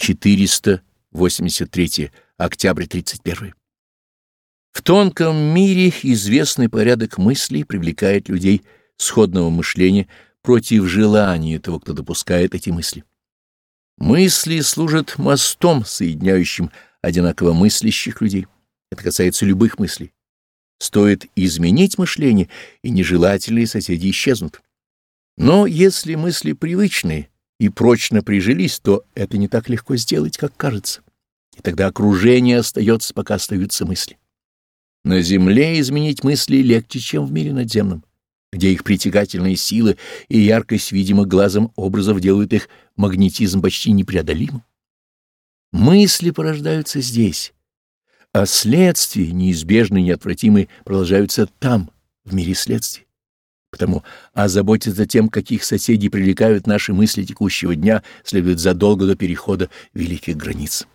483. Октябрь 31. В тонком мире известный порядок мыслей привлекает людей сходного мышления против желания того, кто допускает эти мысли. Мысли служат мостом, соединяющим одинаково мыслящих людей. Это касается любых мыслей. Стоит изменить мышление, и нежелательные соседи исчезнут. Но если мысли привычные и прочно прижились, то это не так легко сделать, как кажется. И тогда окружение остается, пока остаются мысли. На земле изменить мысли легче, чем в мире надземном, где их притягательные силы и яркость видимых глазом образов делают их магнетизм почти непреодолимым. Мысли порождаются здесь, а следствия, неизбежные и неотвратимые, продолжаются там, в мире следствий. Потому озаботиться тем, каких соседей привлекают наши мысли текущего дня, следует задолго до перехода великих границ.